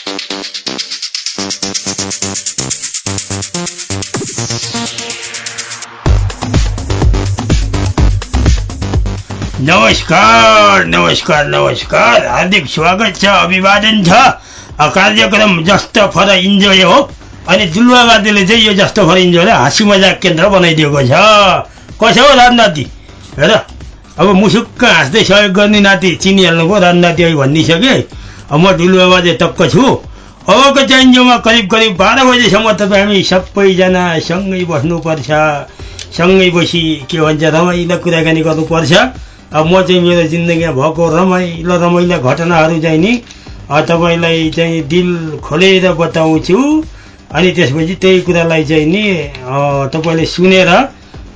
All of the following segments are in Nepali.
नमस्कार नमस्कार नमस्कार। हार्दिक स्वागत छ अभिवादन छ। कार्यक्रम जस्तो फर इन्जोय हो। अनि जुलुवावादीले चाहिँ यो जस्तो फर इन्जोयलाई हाँसी मजाक केन्द्र बनाइदिएको छ। कसो हो राजनाति हेर अब मुसुक्क हाँस्दै सहयोग गर्ने नाति चिनिहाल्नुभयो राजनाति अहिले म डुलुवाबाजे टक्क छु अबको चाहिन्जोमा करिब करिब बाह्र बजीसम्म तपाईँ हामी सबैजना सँगै बस्नुपर्छ सँगै बसी के भन्छ रमाइलो कुराकानी गर्नुपर्छ अब म चाहिँ मेरो जिन्दगीमा भएको रमाइलो रमाइलो घटनाहरू चाहिँ नि तपाईँलाई चाहिँ दिल खोलेर बताउँछु अनि त्यसपछि त्यही कुरालाई चाहिँ नि तपाईँले सुनेर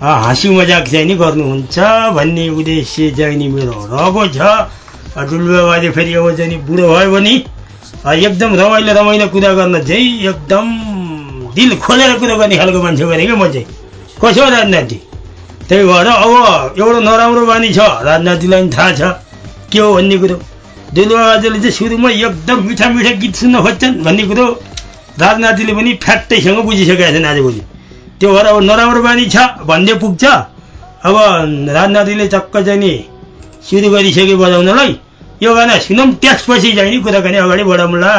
हाँसी मजाक चाहिँ नि गर्नुहुन्छ भन्ने उद्देश्य चाहिँ नि मेरो रहेको छ डुलुवाबाजे फेरि अब चाहिँ बुढो भयो भने एकदम रमाइलो रमाइलो कुरा गर्न चाहिँ एकदम दिल खोलेर कुरा गर्ने खालको मान्छे भने क्या म चाहिँ। कसो हो राजनाति त्यही भएर अब एउटा नराम्रो बानी छ राजनातिलाई पनि थाहा छ। के हो भन्ने कुरो? दुलुवाबाजेले चाहिँ सुरुमा एकदम मिठा मिठा गीत सुन्न खोज्छन् भन्ने कुरो राजनातिले पनि फ्याट्टैसँग बुझिसकेका छन् आजभोलि। त्यो भएर अब नराम्रो बानी छ भन्दै पुग्छ। अब राजनातिले चक्क चाहिँ नि सुरु गरिसक्यो बजाउनलाई। यो गाना सुनौँ त्यसपछि चाहिँ नि कुराकानी अगाडि बढाउँला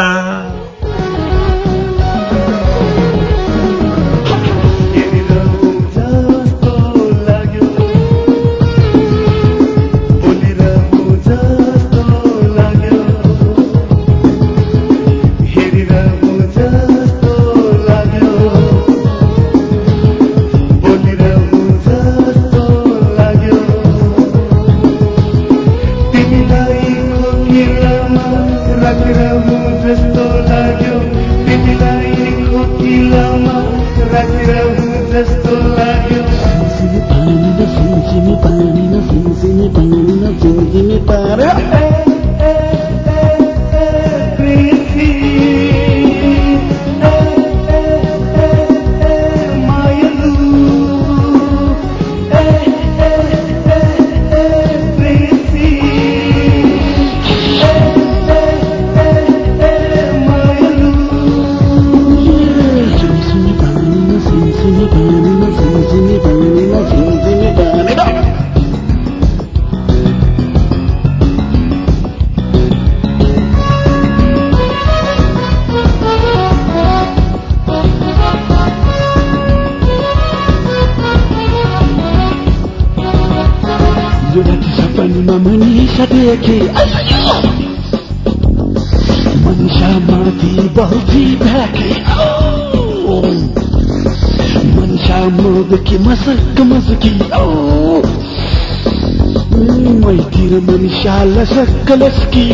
شکلس کی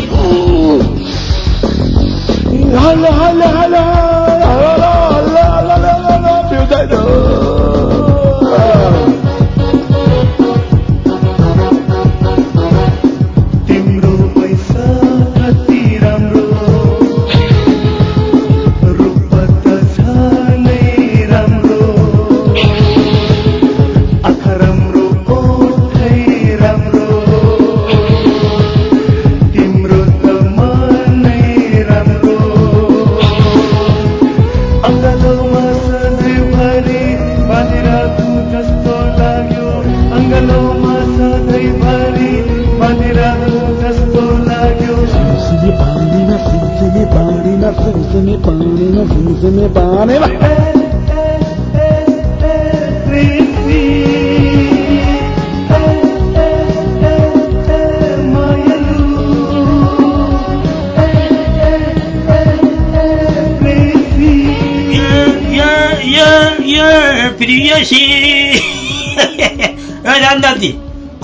रामदाती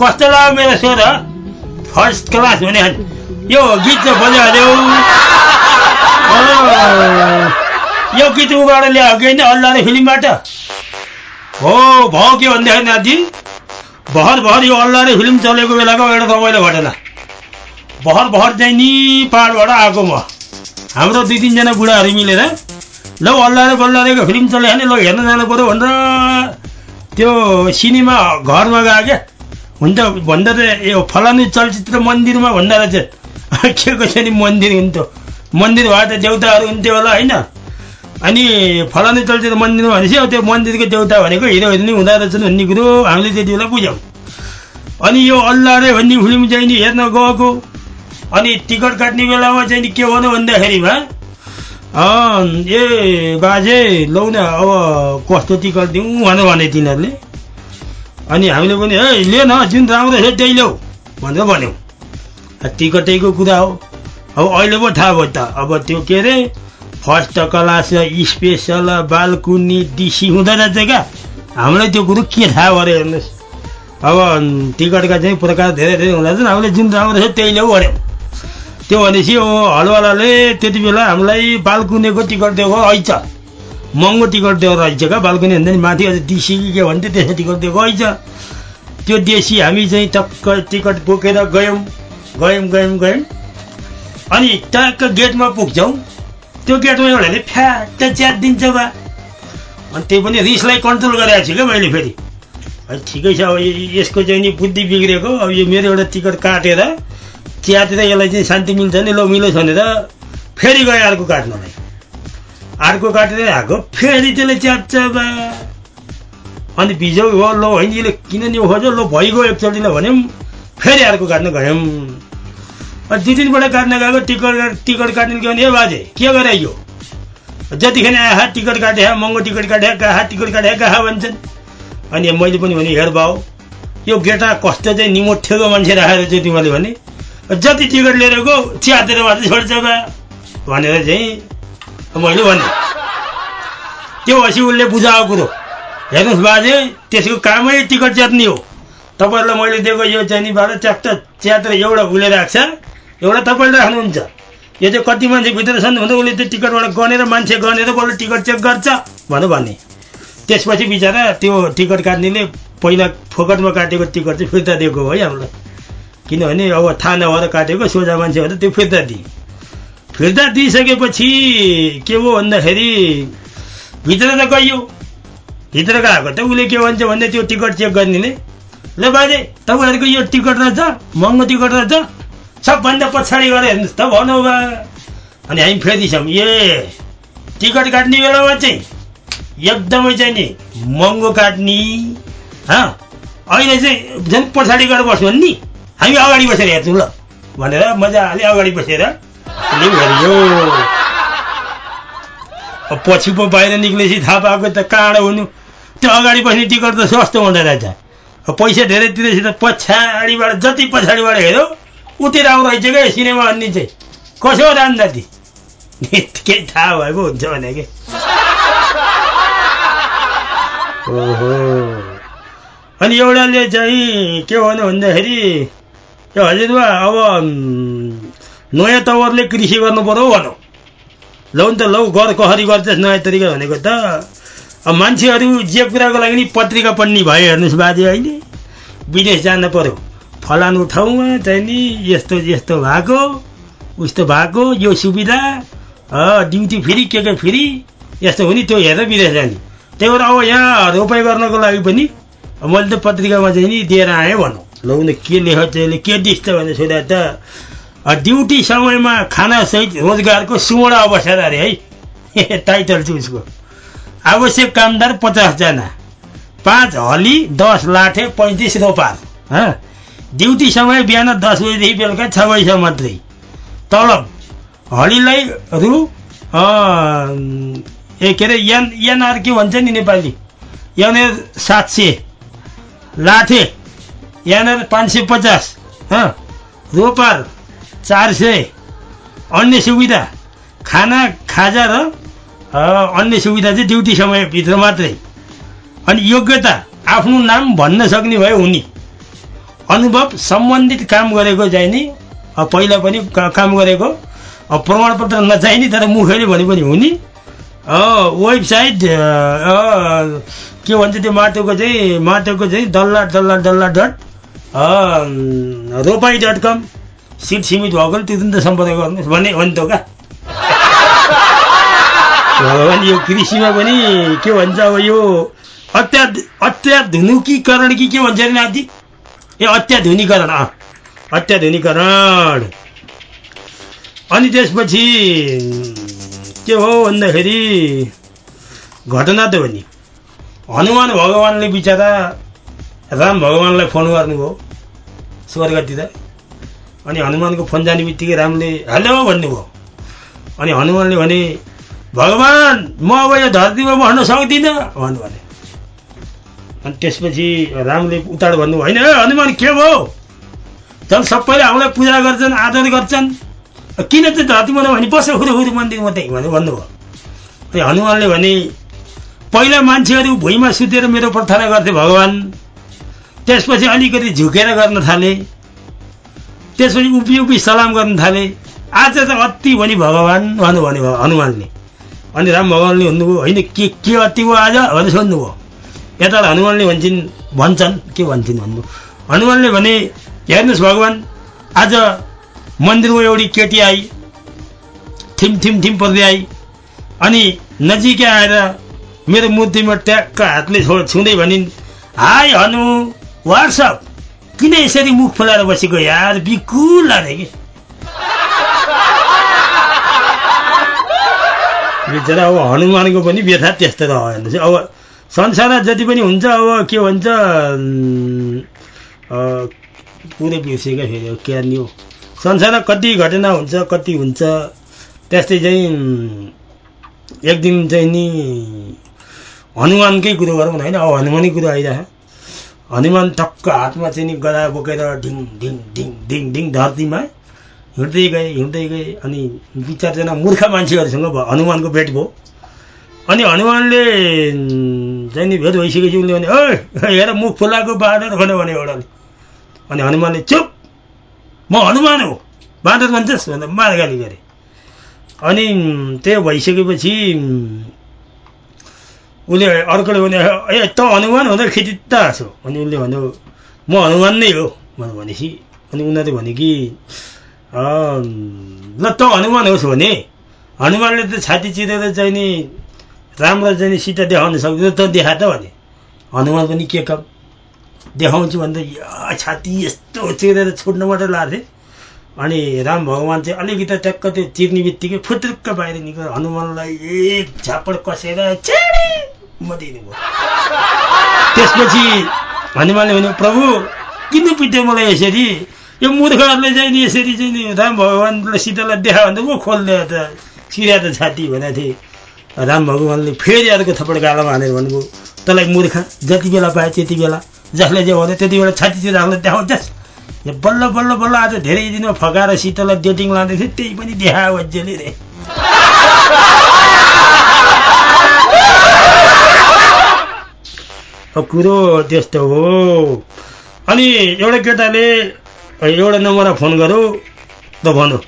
कस्तो लाग्यो मेरो स्वर? फर्स्ट क्लास हुने। यो गीत चाहिँ अँ, यो गीत उबाट ल्यायो कि होइन अल्लाहले फिल्मबाट? हो भयो के भन्दाखेरि नाति भर भर यो अल्लाहले फिल्म चलेको बेलाको एउटा रमाइलो घटना। भर भर चाहिँ नि पाहाडबाट आएको म। हाम्रो दुई तिनजना बुढाहरू मिलेर ल अल्लाहले बल्लारेको फिल्म चले नि ल हेर्न जानु पऱ्यो भनेर त्यो सिनेमा घरमा गयो क्या हुन्छ भन्दा त यो फलानु चलचित्र मन्दिरमा भन्दा रहेछ के को नि मन्दिर हुन्थ्यो मन्दिर भए त देउताहरू हुन्थ्यो होला होइन अनि फलाने चलचित्र मन्दिर भनेपछि अब त्यो मन्दिरको देउता भनेको हिरो हिरोनी हुँदो रहेछन् भन्ने कुरो हामीले त्यति बेला बुझ्यौँ अनि यो अल्लाह रे भन्ने फिल्म चाहिँ नि हेर्न गएको अनि टिकट काट्ने बेलामा चाहिँ नि के भन्यो भन्दाखेरिमा ए बाजे लौ न अब कस्तो टिकट दिउँ भनेर भने तिनीहरूले। अनि हामीले पनि ए ले न जुन राम्रो छ त्यही ल्याऊ। भनेर भन्यौँ। टिकटैको कुरा हो। अब अहिले पो थाहा भयो त। अब त्यो के अरे first class special balcony DC हुँदो रहेछ क्या। हामीलाई त्यो कुरो के थाहा भयो हेर्नुहोस्। अब टिकटका चाहिँ प्रकार धेरै धेरै हुँदा हामीले जुन राम्रो छ त्यही ल्याऊ भन्यौँ। त्यो भनेपछि हो हलवालाले त्यति बेला हामीलाई बालकुनीको टिकट दिएको रहेछ महँगो टिकट दिएको रहेछ क्या? बालकुनी भन्दा नि माथि अझ डिसी कि के भन्थ्यो त्यसमा टिकट दिएको रहेछ त्यो देशी हामी चाहिँ टक्क टिकट बोकेर गयौँ। गयौँ गयौँ गयौँ। अनि टक्क गेटमा पुग्छौँ। त्यो गेटमा एउटाले फ्याट च्याट दिन्छ बा। अनि त्यही पनि रिसलाई कन्ट्रोल गरेको छु क्या मैले फेरि। ठिकै छ अब यसको चाहिँ नि बुद्धि बिग्रेको। अब यो मेरो एउटा टिकट काटेर च्यातेर यसलाई चाहिँ शान्ति मिल्छ नि ल मिलोस् भनेर फेरि गयो अर्को काट्नलाई अर्को काटेर आएको फेरि त्यसले च्याप्छ बा। अनि भिजो हो ल होइन यसले किन नि खोज्यो ल भइगयो एकचोटि ल भन्यौँ फेरि अर्को काट्न गयौँ। अनि दुई तिनपल्ट काट्न गएको टिकट काट- टिकट काट्नु गयो भने ए बाजे के गरे यो जतिखेर आहा टिकट काटे महँगो टिकट काटे कहाँ टिकट काटे कहाँ भन्छन्? अनि मैले पनि भने हेर बाउ यो गेटा कस्तो चाहिँ निमोठेको मान्छे राखेर चाहिँ तिमीले भने जति टिकट लिएर गो च्यातेर मात्रै छोड्छ भनेर चाहिँ मैले भने। त्यो पछि उसले बुझाएको कुरो। हेर्नुहोस् बाजे त्यसको कामै टिकट च्यात्ने हो। तपाईँहरूलाई मैले दिएको यो चाहिँ निबाट च्यात्त च्यातेर एउटा उसले राख्छ। एउटा तपाईँले राख्नुहुन्छ। यो चाहिँ कति मान्छे भित्र छन् भने उसले त्यो टिकटबाट गनेर मान्छे गनेर बल्ल टिकट चेक गर्छ भनेर भने। त्यसपछि बिचरा त्यो टिकट काट्नेले पहिला फोकटमा काटेको टिकट चाहिँ फिर्ता दिएको है हामीलाई। किनभने अब थाहा नभएर काटेको सोझा मान्छे भएर त्यो फिर्ता दिए फिर्ता दिइसकेपछि के हो भन्दाखेरि भित्र त गइयो। भित्र गएको त उसले के भन्छ भन्दा त्यो टिकट चेक गर्नेले ल बाजे तपाईँहरूको यो टिकट रहेछ महँगो टिकट रहेछ सबभन्दा पछाडि गएर हेर्नुहोस् त भनौँ बा अनि हामी फेरि छौँ ए टिकट काट्ने बेलामा चाहिँ एकदमै चाहिँ नि महँगो काट्ने हँ? अहिले चाहिँ झन् पछाडि गएर बस्नु नि। हामी अगाडि बसेर हेर्छौँ ल भनेर मजाले अगाडि बसेर अब पछि पो बाहिर निक्लेपछि थाहा पाएको त काँडो हुनु त्यो अगाडि बस्ने टिकट त सस्तो हुँदो रहेछ पैसा धेरै तिरेपछि त पछाडिबाट जति पछाडिबाट हेऱ्यो उति राम्रो रहेछ क्या सिनेमा भन्ने चाहिँ कसो हो रामदाती केही थाहा भएको हुन्छ भने कि ओहो अनि एउटाले चाहिँ के भन्यो भन्दाखेरि यो हजुरबा अब नयाँ तवरले कृषि गर्नु पर्यो भनौँ। लौ नि त लौ गर कहरी गर्छस् नयाँ तरिका भनेको त। अब मान्छेहरू जे कुराको लागि नि पत्रिका पढ्ने भयो हेर्नुहोस् बाजे अहिले। विदेश जानु पर्यो। फलानु ठाउँमा चाहिँ नि यस्तो यस्तो भएको उस्तो भएको यो सुविधा ड्युटी फ्री के के फ्री यस्तो हो नि त्यो हेरेर विदेश जाने। त्यही भएर अब यहाँ रोपाइ गर्नको लागि पनि मैले त पत्रिकामा चाहिँ नि दिएर आएँ भनौँ। लौ न के लेख त्यसले के दिन्छ त भनेर सोधा त ड्युटी समयमा खानासहित रोजगारको सुवर्ण अवसर अरे है टाइटल चाहिँ उसको आवश्यक कामदार पचासजना पाँच हली दस लाठे पैँतिस रोपार हँ ड्युटी समय बिहान दस बजीदेखि बेलुका छ बजीसम्म मात्रै तलब हलीलाई रु ए के अरे एन एनआर के भन्छ नि नेपाली एनआर सात सय लाठे एनआर पाँच सय पचास रोपार चार सय। अन्य सुविधा खाना खाजा र अन्य सुविधा चाहिँ ड्युटी समयभित्र मात्रै। अनि योग्यता आफ्नो नाम भन्न सक्ने भए हुने। अनुभव सम्बन्धित काम गरेको चाहिँ नि अ, पहिला पनि काम गरेको। प्रमाणपत्र नचाहिने तर मुखैले भने पनि हुने। वेबसाइट के भन्छ त्यो माटोको चाहिँ माटोको चाहिँ डल्ला डल्ला डल्ला डट रोपाई डट कम सिट सीमित भएको त्यो त सम्पर्क गर्नुहोस् भन्ने हो नि त का भगवान् यो कृषिमा पनि के भन्छ अब यो अत्या अत्याधुनिकीकरण कि के भन्छ अरे नाति ए अत्याधुनिकरण अँ अत्याधुनिकरण अनि त्यसपछि के हो भन्दाखेरि घटना त हो नि हनुमान भगवान्ले बिचरा राम भगवान्लाई फोन गर्नुभयो। स्वर्गतिर अनि हनुमानको फोन जाने बित्तिकै रामले हेलो भन्नुभयो। अनि हनुमानले भने भगवान् म अब यो धरतीमा बस्न सक्दिनँ भन्नु भने अनि त्यसपछि रामले उताड भन्नु होइन हनुमान के भयो? झन् सबैले हामीलाई पूजा गर्छन् आदर गर्छन् किन चाहिँ धरतीमा नभने बस हुरुहुरु मन्दिर मात्रै भने भन्नुभयो। अनि हनुमानले भने पहिला मान्छेहरू भुइँमा सुतेर मेरो प्रार्थना गर्थे भगवान्। त्यसपछि अलिकति झुकेर गर्न थाले। त्यसपछि उभि उभि सलाम गर्न थाले। आज त अति भने भगवान् भन्नु भन्यो हनुमानले। अनि राम भगवान्ले भन्नुभयो होइन के के अति भयो आज? भनेर सोध्नुभयो। यता हनुमानले भन्छन् भन्छन्? के भन्छन् भन्नु हनुमानले भने हेर्नुहोस् भगवान् आज मन्दिरमा एउटी केटी आई थिम थिम थिम पर्दै आई। अनि नजिकै आएर मेरो मूर्तिमा ट्याक्क हातले छो छुँदै भनिन् हाई हनु वाट्सअप किन यसरी मुख फुलाएर बसेको यार? बिकुल लाने कि। बिचरा अब हनुमानको पनि व्यथा त्यस्तो त हेर्नुहोस् अब संसारमा जति पनि हुन्छ अब के भन्छ पुरै बिर्सेको फेरि अब के नि हो। संसारमा कति घटना हुन्छ कति हुन्छ त्यस्तै चाहिँ एक दिन चाहिँ नि हनुमानकै कुरो गरौँ न होइन? अब हनुमानै कुरो आइरह हनुमान टक्क हातमा चाहिँ नि गदा बोकेर ढिङ ढिङ ढिङ ढिङ ढिङ धरतीमा हिँड्दै गए हिँड्दै गए अनि दुई चारजना मूर्ख मान्छेहरूसँग भ- हनुमानको भेट भयो। अनि हनुमानले चाहिँ नि भेट भइसकेपछि उसले भने ओ हेर मुख फुलाएको बाँदर भन्यो भने एउटाले अनि हनुमानले चुप! म हनुमान हो। बाँदर भन्छस् भनेर मारगाली गरे। अनि त्यो भइसकेपछि उसले अर्कोले भने ए त हनुमान हुँदा खिचित्त हाँसो अनि उसले भन्यो म हनुमान नै हो भनेर भनेपछि अनि उनीहरूले भने कि ल त हनुमान होस् भने हनुमानले त छाती चिरेर चाहिँ नि राम्रो नि सिटा देखाउन सक्दैन त देखा त भने हनुमान पनि के काम देखाउँछु भन्दा या छाती यस्तो चिरेर छुट्न मात्रै लाथे अनि राम भगवान् चाहिँ अलिकति ट्याक्क त्यो चिर्ने बित्तिकै फुत्रुक्क बाहिर निक्ल्यो हनुमानलाई एक झापड कसेर त्यसपछि हनुमानले भन्यो प्रभु किन पिट्यो मलाई यसरी? यो मूर्खहरूले चाहिँ नि यसरी चाहिँ नि राम भगवान्लाई सीतालाई देखा भन्दा पो खोल्दै त चिरा त छाती भनेको थिएँ। राम भगवान्ले फेरि अर्को थप्पड गालामा हानेर भन्नुभयो तँलाई मूर्ख जति बेला पाए त्यति बेला। जसले जे भन्यो त्यति बेला छाती चिरा हामीलाई देखाउँछस् बल्ल बल्ल बल्ल आज धेरै दिनमा फकाएर सीतालाई डेटिङ लाँदै थियो त्यही पनि देखायो अझैले रे। कुरो त्यस्तो हो। अनि एउटा केटाले एउटा नम्बरमा फोन गरौँ त भनौँ।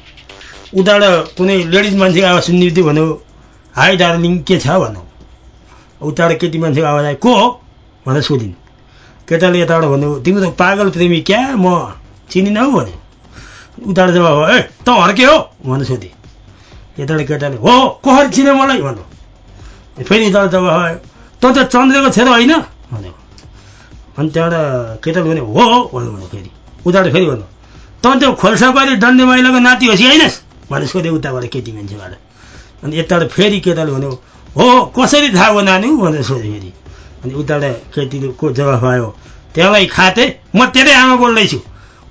उताबाट कुनै लेडिज मान्छेको आवाज सुन्ने बित्तिकै भन्यो हाई डार्लिङ के छ? भनौँ। उताबाट केटी मान्छेको आवाज आयो को हो? भनेर सोधिन्। केटाले यताबाट भन्यो तिमी त पागल प्रेमी क्या? म चिनिनौ भन्यो उताबाट जवाब हो ए त हर्के हो? भनेर सोधेँ। यताबाट केटाले हो कसरी चिने मलाई? भन्यो फेरि यताबाट आयो त त चन्द्रको छोरो होइन? भन्यो अनि त्यहाँबाट केटाले भन्यो हो हो भन्यो फेरि उताबाट फेरि भन्यो त त्यो खोल्साबारी डन्डे माइलाको नाति होस् कि होइनस् भनेर सोध्यो उताबाट केटी मान्छेबाट अनि यताबाट फेरि केटाले भन्यो हो कसरी थाहा भयो नानी भनेर सोध्यो फेरि अनि उताबाट केटीको जवाफ आयो त्यसलाई खाते म तेरै आमा बोल्दैछु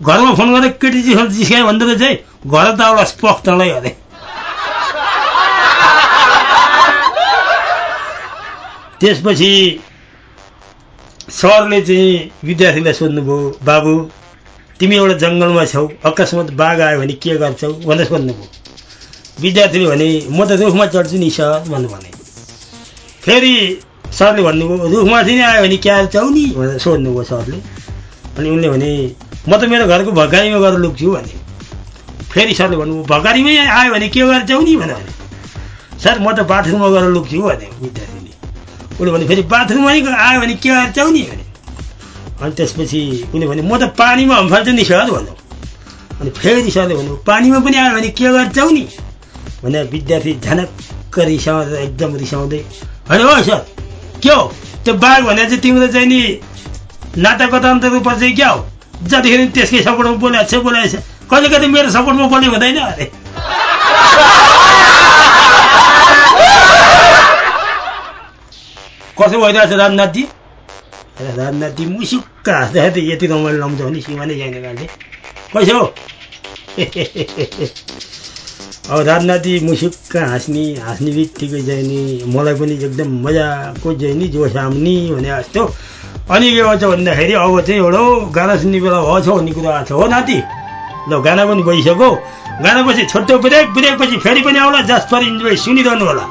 घरमा फोन गरेर केटी जिस जिस्कायो भन्दै रहेछ है घर त एउटा स्पख तँलाई अरे त्यसपछि सरले चाहिँ विद्यार्थीलाई सोध्नुभयो बाबु तिमी एउटा जङ्गलमा छौ अकस्मात बाघ आयो भने के गर्छौ? भनेर सोध्नुभयो। विद्यार्थीले भने म त रुखमा चढ्छु नि सर भन्नु भने। फेरि सरले भन्नुभयो रुखमाथि नै आयो भने क्या गर्छौ नि? भनेर सोध्नुभयो सरले। अनि उनले भने म त मेरो घरको भकारीमा गएर लुक्छु भने। फेरि सरले भन्नुभयो भकारीमै आयो भने के गर्छौ नि? भनेर। भने सर म त बाथरुममा गएर लुक्छु भने विद्यार्थीले उसले भने फेरि बाथरुममै आयो भने के गर्छौ नि भने? अनि त्यसपछि उसले भने म त पानीमा हम्फाल्छु नि सर भन्यो। अनि फेरि सरले भन्नु पानीमा पनि आयो भने के गर्छौ नि भने विद्यार्थी झनक्क रिसाउँदै एकदम रिसाउँदै होइन हो सर के हो? त्यो बाघ भने चाहिँ तिम्रो चाहिँ नि नाता कतान्त रूप चाहिँ क्या हो? जतिखेर त्यसकै सपोर्टमा बोलाएको छ बोलाएको छ कहिले कहिले मेरो सपोर्टमा बोल्ने हुँदैन अरे। कसो भइरहेछ राजनाथजी राजनाथजी मुसुक्क हाँस्दाखेरि त यति रमाइलो लाउँछ भने सिमानै जाने कालले कसो हो अब राजनाथजी मुसुक्क हाँस्ने हाँस्ने बित्तिकै चाहिँ नि मलाई पनि एकदम मजाको चाहिँ नि जोस आउने भने जस्तो अनि के गर्छ भन्दाखेरि अब चाहिँ एउटा गाना सुन्ने बेला भएछ भन्ने कुरा आएको छ हो नाति ल गाना पनि गइसक्यो गाना पछि छोटो ब्रेक ब्रेक पछि फेरि पनि आउला फर इन्जोय सुनिरहनु होला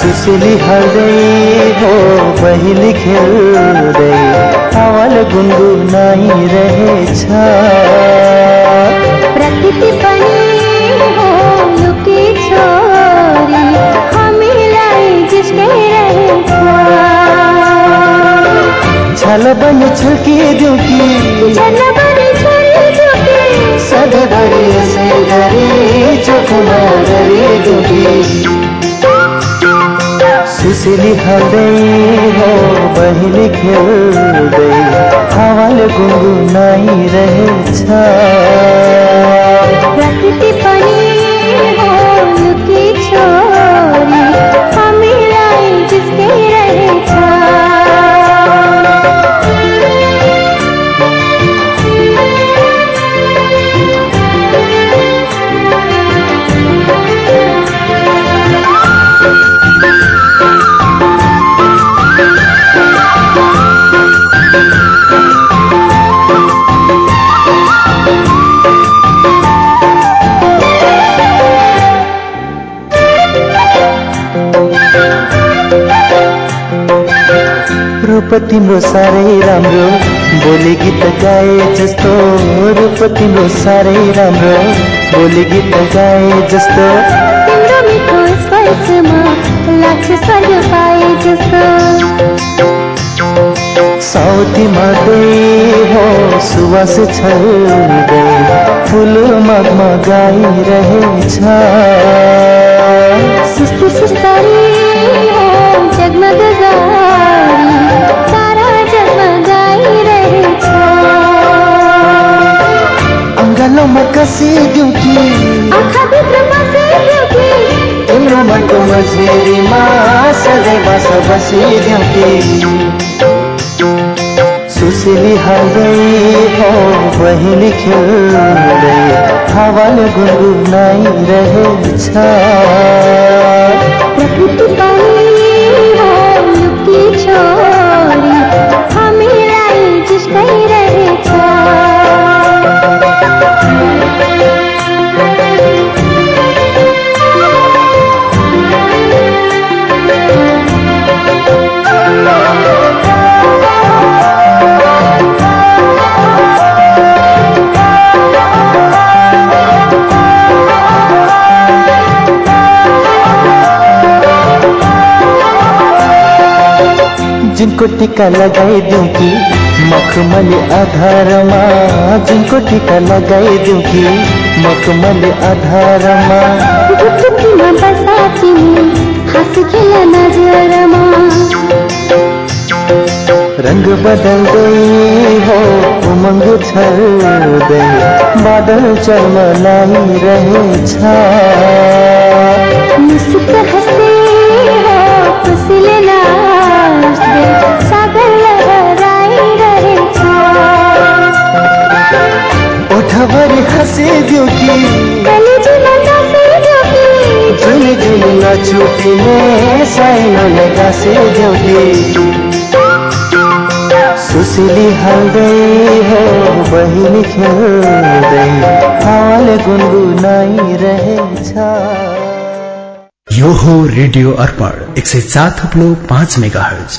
सुसिली हाल्दै हो बहिनी खेल्दै हावाल गुनगुनाइरहेछ। प्रकृति पनि छल बनि छुल्किदिउ कि सधैँभरि यसै गरी चोखमा गरिदिउ कि सुसिली हाल्दै हो बहिनी खेल्दै हावाले गुनगुनाइरहेछ प्रकृति पनि हो लुकी छोरी। रूप तिम्रो साह्रै राम्रो। बोली गीत गाए जस्तो रूप तिम्रो साह्रै राम्रो। बोली गीत गाए जस्तो। तिम्रो मिठो स्पर्शमा लाग्छ स्वर्ग पाए जस्तो। साउथी मादै हो सुवास छल्दै फुल मगमा गाइरहेछ। सुस्ती सुस्तरी हो जगमग गारी कि आँखाभित्र बसेको कि तिम्रो मनको मझेरीमा सधैँ बास बसिदिउ कि सुसिली हाल्दै हो बहिनी खेल्दै हावाले गुनगुनाइरहेछ प्रकृति पनि लुकी छोरी हामीलाई जिस्काइरहेछ जिनको टिका लगाइदिउँ कि मखमली आधारमा जिनको टिका लगाइदिउँ कि मखमली आधारमा। रङ्ग बदल्दै हो उमङ्ग छल्दै बादल चर्मलाइरहेछ मुस्क हँसे हो खुसीले नाच्दै ओठभरि हाँसिदिउ कि कलेजीमा दसैँ कि जुन जुन नछुटिने साइनले गाँसिदिउ कि सुसिली हाल्दै हो बहिनी खेल्दै हावाले गुनगुनाइरहेछ यो हो रेडियो अर्पण एक सय चार थप्लो पाँच मेगा हर्ज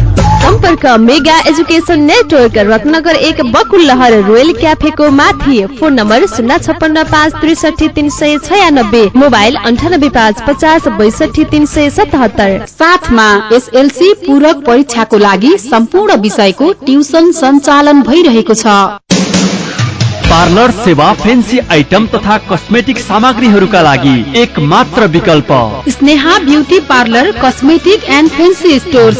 सम्पर्क मेगा एजुकेसन नेटवर्क रत्नगर एक बकुल्लहर रोयल क्याफेको माथि। फोन नम्बर शून्य छप्पन्न पाँच त्रिसठी तिन सय छयानब्बे मोबाइल अन्ठानब्बे पाँच पचास बैसठी तिन सय सतहत्तर। साथमा एसएलसी पूरक परीक्षाको लागि सम्पूर्ण विषयको ट्युसन सञ्चालन भइरहेको छ। पार्लर सेवा फेन्सी आइटम तथा कस्मेटिक सामग्रीहरूका लागि एक मात्र विकल्प। Sneha beauty parlour cosmetic and fancy stores.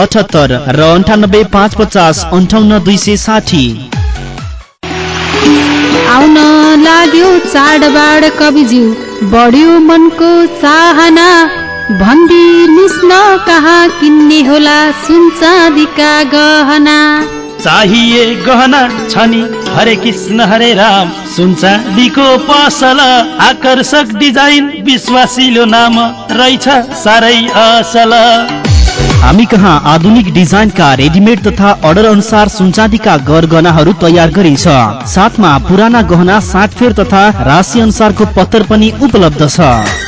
अठहत्तर र अन्ठानब्बे पाँच पचास अन्ठाउन्न दुई सय साठी। आउन लाग्यो चाडबाड कविज्यू बढ्यो मनको चाहना। भनिदिनुहोस् न कहाँ किन्ने होला सुन चाँदीका गहना। चाहिए गहना छ नि हरे कृष्ण हरे राम। सुनचाँदीको पसल आकर्षक डिजाइन विश्वासिलो नाम रहेछ साह्रै असल। हामी कहाँ आधुनिक डिजाइनका रेडिमेड तथा अर्डर अनुसार सुनचाँदीका गरगहनाहरू तयार गरिन्छ। साथमा पुराना गहना साटफेर तथा राशि अनुसारको पत्तर पनि उपलब्ध छ।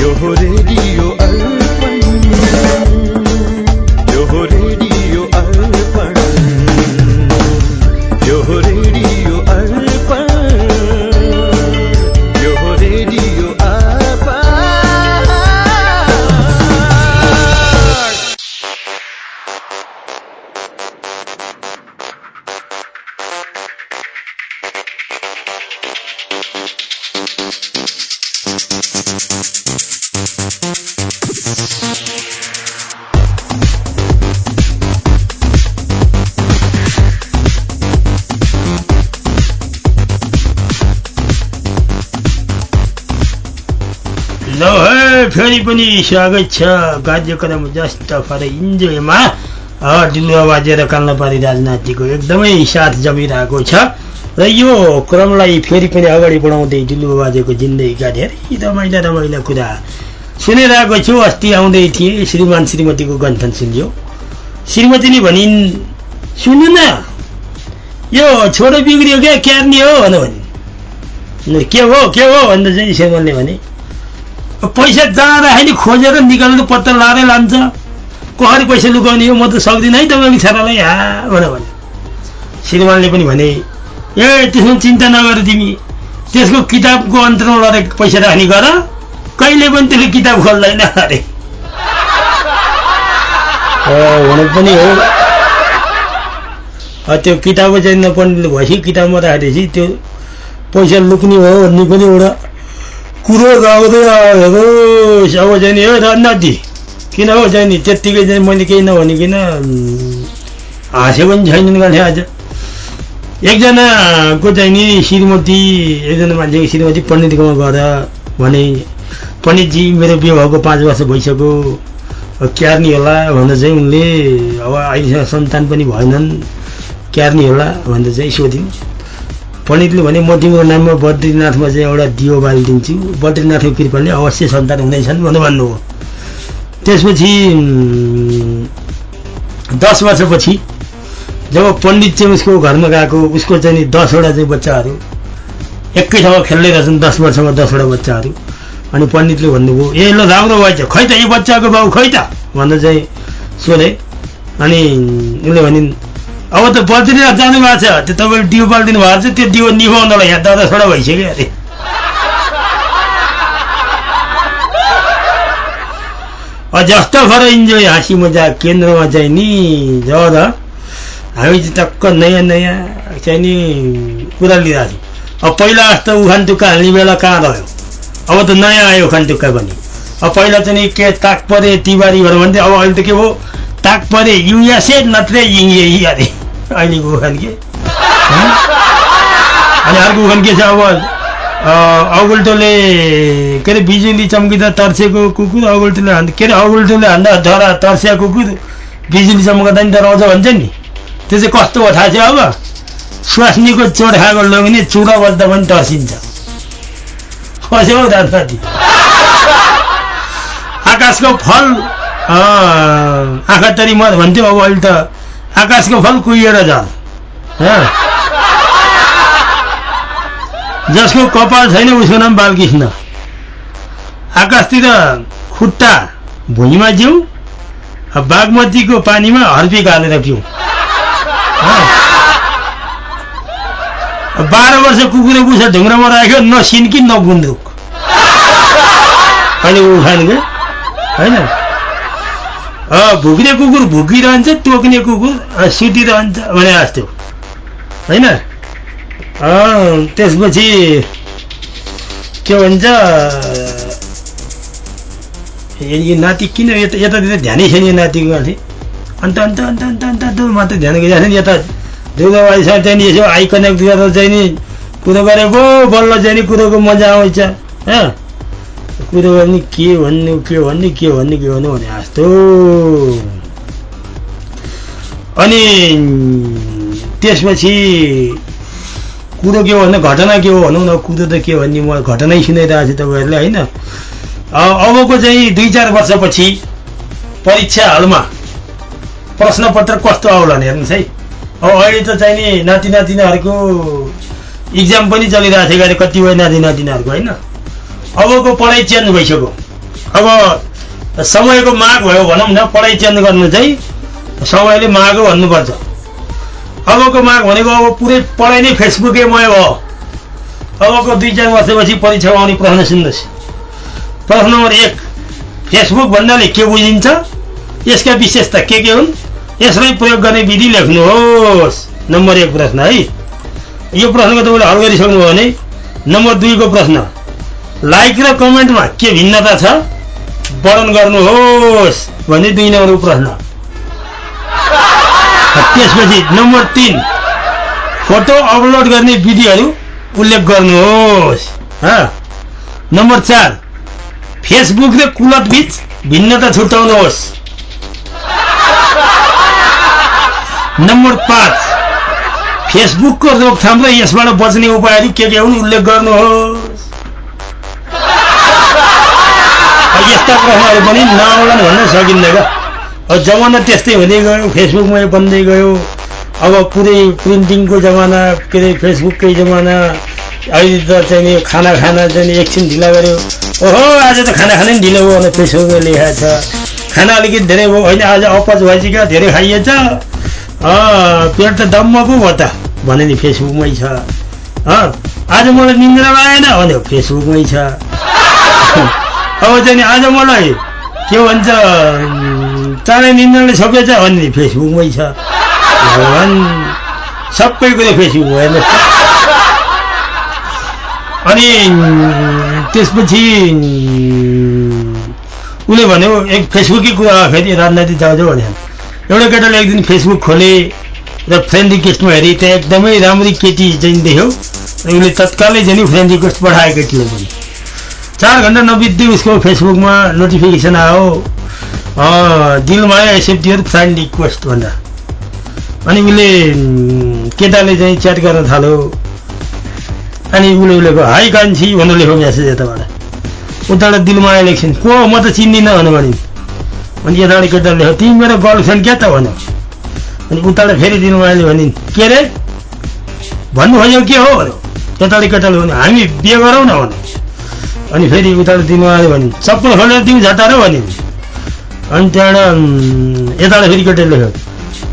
यो हो रेडियो अर्पण यो फेरि पनि स्वागत छ कार्यक्रम जस्ट फर इन्जोयमा डिलुवा बाजेर काल्नपारी राजनातिको एकदमै साथ जमिरहेको छ र यो क्रमलाई फेरि पनि अगाडि बढाउँदै डिलुवा बाजेको जिन्दगीका धेरै रमाइला रमाइला कुरा सुनिरहेको छु अस्ति आउँदै थिएँ श्रीमान श्रीमतीको गन्थन सुन्यो श्रीमतीले भनिन् सुन्नु न यो छोरो बिग्रियो क्या क्यार्ने हो भन्नु भने के हो के हो भन्दा चाहिँ श्रीमानले भने पैसा जाँदाखेरि खोजेर निकाल्नु पत्ता लाएरै लान्छ। कसरी पैसा लुकाउने हो म त सक्दिनँ है तपाईँको छोरालाई हा भनेर भने श्रीमानले पनि भने ए त्यसमा चिन्ता नगर तिमी। त्यसको किताबको अन्तरमा लडेर पैसा राख्ने गर। कहिले पनि त्यसले किताब खोल्दैन अरे। हुनु पनि हो। त्यो किताब चाहिँ नपढ्ने भएपछि किताबमा राखेपछि त्यो पैसा लुक्ने हो पनि एउटा कुरो गाउँदै अब चाहिँ नि हो राजनाथी किन हो चाहिँ नि त्यत्तिकै चाहिँ मैले केही नभनिकन हाँसे पनि छैनन् गर्थेँ आज। एकजनाको चाहिँ नि श्रीमती एकजना मान्छेको श्रीमती पण्डितकोमा गएर भने पण्डितजी मेरो भएको पाँच वर्ष भइसक्यो। क्यार्नी होला भन्दा चाहिँ उनले अब अहिलेसम्म सन्तान पनि भएनन्। क्यार्नी होला भन्दा चाहिँ सोधिन्। पण्डितले भने म तिम्रो नाममा बद्रीनाथमा चाहिँ एउटा दियो बालिदिन्छु। बद्रीनाथको कृपाले अवश्य सन्तान हुँदैछन् भनेर भन्नुभयो त्यसपछि दस वर्षपछि जब पण्डित चाहिँ उसको घरमा गएको उसको चाहिँ दसवटा चाहिँ बच्चाहरू एकै ठाउँमा खेल्दै रहेछन् दस वर्षमा दसवटा बच्चाहरू। अनि पण्डितले भन्नुभयो ए ल राम्रो भएछ। खै त यो बच्चाको बाउ खै त? भनेर चाहिँ सोधे। अनि उसले भनिन् अब त बद्रीनाथ जानु भएको छ। त्यो तपाईँले दियो बालिदिनु भएको छ त्यो दियो निभाउनलाई यहाँ दस दसवटा भइसक्यो अरे। जस्तो फर इन्जोय हाँसी मजाक केन्द्रमा चाहिँ नि जब हामी चाहिँ टक्क नयाँ नयाँ चाहिँ नि कुरा लिइरहेको छौँ अब पहिला जस्तो उखान टुक्का हाल्ने बेला कहाँ रह्यो? अब त नयाँ आयो उखान टुक्का पनि। अब पहिला चाहिँ नि के ताक परे तिबारी भनेर भन्थ्यो अब अहिले त के भयो? ताक परे युएसए नत्रै इङ्गे अरे। अहिलेको उखान के? अनि अर्को उखान के छ अब अगुल्टोले के अरे बिजुली चम्किँदा तर्सेको कुकुर अगुल्टोले हान्दा के अरे अगुल्टोले हान्दा धरा तर्सिया कुकुर बिजुली चम्काउँदा नि डराउँछ भन्छ नि त्यो चाहिँ कस्तो हो थाहा छ अब स्वास्नीको चोट खाएको लग्ने चुरा बज्दा पनि तर्सिन्छ कसो हौ दाजुसाथी आकाशको फल आँखा तरी मत भन्थ्यो अब अहिले त आकाशको फल कुहिएर हँ? जसको कपाल छैन उसको नाम बालकृष्ण आकाशतिर खुट्टा भुइँमा जिउ बागमतीको पानीमा हर्पिक हालेर पिउँ बाह्र वर्ष कुकुरे बुसा ढुङ्ग्रामा राख्यो न सिन्की न गुन्द्रुक अनि उखान होइन भुक्ने कुकुर भुकिरहन्छ टोक्ने कुकुर सुतिरहन्छ भने जस्तो होइन त्यसपछि के भन्छ यो नाति किन यता यतातिर ध्यानै छैन यो नातिको माथि अन्त अन्त अन्त अन्त अन्त अन्त मात्र ध्यान गइरहेको छ नि यता दुर्गाबाईसँग चाहिँ यसो आई कनेक्ट गरेर चाहिँ नि कुरो गरेको बल्ल चाहिँ नि कुरोको मजा आउँछ कुरो गर्ने के भन्नु के भन्नु के भन्नु के भन्नु भने जस्तो अनि त्यसपछि कुरो के हो भन्दा घटना के हो भनौँ न कुरो त के भन्ने म घटनै सुनाइरहेको छु तपाईँहरूलाई होइन अबको चाहिँ दुई चार वर्षपछि परीक्षा हलमा प्रश्नपत्र कस्तो आउला हेर्नुहोस् है अब अहिले त चाहिँ नि नाति नातिनाहरूको इक्जाम पनि चलिरहेको थियो अरे कतिपय नाति नातिनाहरूको होइन अबको पढाइ चेन्ज भइसक्यो। अब समयको माग भयो भनौँ न पढाइ चेन्ज गर्नु चाहिँ समयले मागो भन्नुपर्छ। अबको माग भनेको अब पुरै पढाइ नै फेसबुकैमय भयो अबको दुई चार वर्षपछि परीक्षामा आउने प्रश्न सुन्नुहोस् प्रश्न नम्बर एक फेसबुक भन्नाले के बुझिन्छ? यसका विशेषता के के हुन्? यसलाई प्रयोग गर्ने विधि लेख्नुहोस्। नम्बर एक प्रश्न है। यो प्रश्नको तपाईँले हल गरिसक्नुभयो भने नम्बर दुईको प्रश्न। लाइक र कमेन्टमा के भिन्नता छ? वर्णन गर्नुहोस् भन्ने दुई नम्बरको प्रश्न त्यसपछि नम्बर तिन फोटो अपलोड गर्ने विधिहरू उल्लेख गर्नुहोस्? नम्बर चार फेसबुक र कुलत बिच भिन्नता छुट्याउनुहोस्। नम्बर पाँच फेसबुकको रोकथाम र यसबाट बच्ने उपायहरू के के हुन् उल्लेख गर्नुहोस्। यस्ता प्रश्नहरू पनि नआउलान् भन्न सकिँदैन। अब जमाना त्यस्तै हुँदै गयो फेसबुकमै बन्दै गयो। अब पुरै प्रिन्टिङको जमाना के अरे फेसबुककै जमाना। अहिले त चाहिँ खाना खाना चाहिँ एकछिन ढिला गऱ्यो। ओहो आज त खाना खानै ढिलो भयो भनेर फेसबुकमा लेखाएको छ। खाना अलिकति धेरै भयो होइन आज अपच भएछ क्या धेरै खाइएछ। पेट त डम्म पो भयो त भने नि फेसबुकमै छ। आज मलाई निन्द्रा आएन भन्यो फेसबुकमै छ। अब चाहिँ नि आज मलाई के भन्छ चाँडै निन्द्राले छोपेछ भने नि फेसबुकमै छ भगवान् सबै कुरो फेसबुक त अनि त्यसपछि उसले भन्यो एक फेसबुकै कुरा फेरि राजनीति जाऊ जाऊ भने एउटा केटाले एक दिन फेसबुक खोले र फ्रेन्ड रिक्वेस्टमा हेरी त्यहाँ एकदमै राम्री केटी चाहिँ देख्यो र उसले तत्कालै चाहिँ फ्रेन्ड रिक्वेस्ट केटीले पनि चार घन्टा नबित्दै उसको फेसबुकमा नोटिफिकेसन आयो। अँ, Dilmaya accept your friend request भनेर। अनि उसले केटाले चाहिँ च्याट गर्न थाल्यो। अनि उसले उसले भयो, हाई कान्छी भनेर लेख्यो म्यासेज यताबाट। उताबाट दिलमाया लेख्छन् को? म त चिन्दिनँ भन्नु भने अनि यताबाट केटाले लेख्यो तिमी मेरो गर्लफ्रेन्ड क्या त? भन्यो। अनि उताबाट फेरि दिलमायाले भनिन् के अरे भन्नु खोज्यो के हो? भन्यो। यताबाट केटाले भन्यो हामी बिहे गरौँ न भन्यो। अनि फेरि उताबाट दिलमायाले भनिन् चप्पल खोलेर तिमी झटार भनिन् अनि त्यहाँबाट यताबाट फेरि केटाले लेख्यो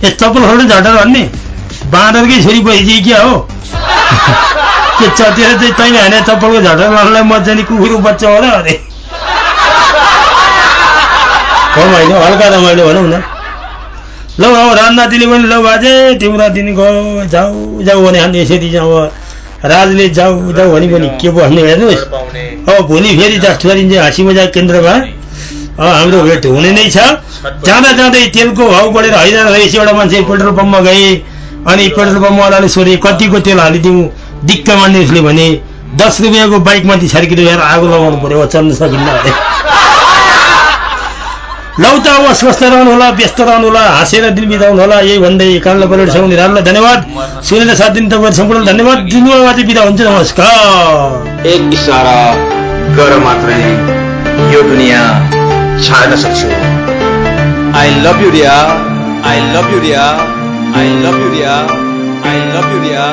ए चप्पल खोलेर झटार भन्ने? बाँदरकै छोरी पैसे क्या हो? के चतेर चाहिँ तैँले हाने चप्पलको झटार गर्नलाई म चाहिँ नि कुकुरको बच्चा हो र अरे। होइन हल्का रमाइलो भनौँ न। ल अब राजनातिले पनि ल बाजे तिम्रो दिन गयो जाऊ जाऊ भने हामी यसरी चाहिँ अब राजले जाऊ जाऊ भने पनि के भन्ने हेर्नुहोस्। अब भोलि फेरि दस गरिन्छ हाँसी मजाक केन्द्रमा। हाम्रो भेट हुने नै छ। जाँदा जाँदै तेलको भाउ बढेर हैदर रहेछ एउटा मान्छे पेट्रोल पम्पमा गए। अनि पेट्रोल पम्पवालाले सोधे कतिको तेल हालिदिउँ? दिक्क मान्ने उसले भने दस रुपियाँको बाइकमाथि छर्किएर आगो लगाउनु पर्यो अब चल्न सकिन्न अरे लौ त अब स्वस्थ रहनु होला व्यस्त रहनु होला हाँसेर दिन बिताउनु होला यही भन्दै कानलाई परेड सँगै रामलाई धन्यवाद सुनेर साथ दिन तपाईँहरू सम्पूर्ण धन्यवाद दिनुवादी बिदा हुन्छ नमस्कार एक इसारा गर मात्रै यो दुनियाँ छाड्न सक्छु I love you Riya I love you Riya I love you Riya I love you Riya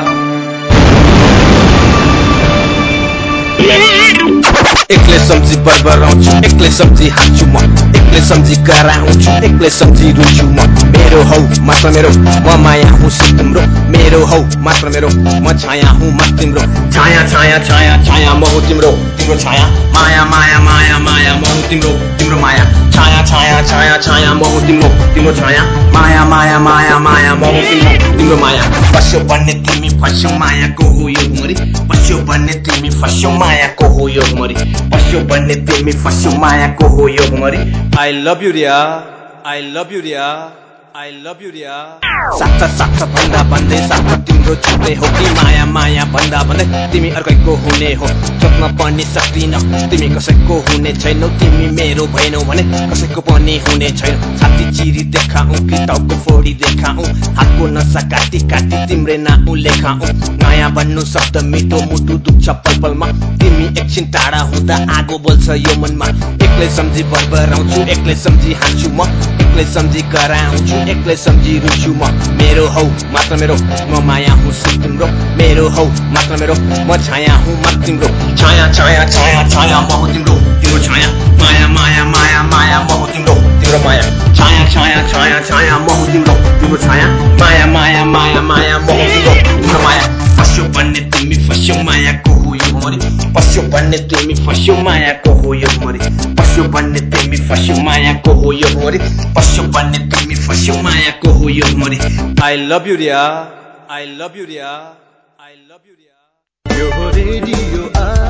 एक्लै सम्झी बरबराउँछु एक्लै सम्झी हाँस्छु म एक्लै सम्झी कराउँछु एक्लै सम्झी रुन्छु म मेरो हौ मात्र मेरो म माया हुँ तिम्रो मेरो हौ मात्र मेरो म छाया हुँ म तिम्रो छाया छाया छाया छाया म हुँ तिम्रो तिम्रो छाया माया माया माया माया म हुँ तिम्रो तिम्रो माया छाया छाया छाया छाया म हुँ तिम्रो तिम्रो छाया माया माया माया माया म हुँ तिम्रो तिम्रो माया बस्यो भन्ने तिमी फस्यो मायाको हो यो मरि बस्यो भन्ने तिमी फस्यो मायाको हो यो मरि बस्यो भन्ने तिमी फस्यो मायाको हो यो मरि। I love you Riya I love you Riya I love you Riya साथ साथ भन्दा भन्दै साथ तिम्रो छुट्टै हो कि माया माया भन्दा भन्दै तिमी अर्कैको हुने हो जोत्न पनि सक्दिन तिमी कसैको हुने छैनौ तिमी मेरो भएनौ भने कसैको पनि हुने छैन। छाती चिरी देखाऊ कि टाउको फोडी देखाऊ हातको नसा काटी काटी तिम्रै नाउ लेखाऊ नयाँ बन्नु शब्द मिठो मुटु दुख्छ पल पलमा। तिमी एकछिन टाढा हुँदा आगो बोल्छ यो मनमा। एक्लै सम्झी बरबराउँछु एक्लै सम्झी हाँस्छु म। एक्लै सम्झी कराउँछु। एक्लै सम्झी रुन्छु म मेरो हौ मात्र मेरो म माया हुँ सिर्फ तिम्रो मेरो हौ मात्र मेरो म छाया हुँ म तिम्रो छाया छाया छाया छाया म हुँ तिम्रो तिम्रो छाया माया माया माया माया म हुँ तिम्रो तिम्रो माया छाया छाया छाया छाया म हुँ तिम्रो तिम्रो छाया माया माया माया माया म हुँ तिम्रो तिम्रो माया फस्यो भन्ने तिमी फस्यो मायाको मरि पस्यो भन्ने तिमी फस्यो मायाको हो यो मरि पस्यो भन्ने तिमी फस्यो मायाको हो यो मरि पस्यो भन्ने तिमी फस्यो मायाको हो यो मरि I love you Riya I love you Riya यो रेडियो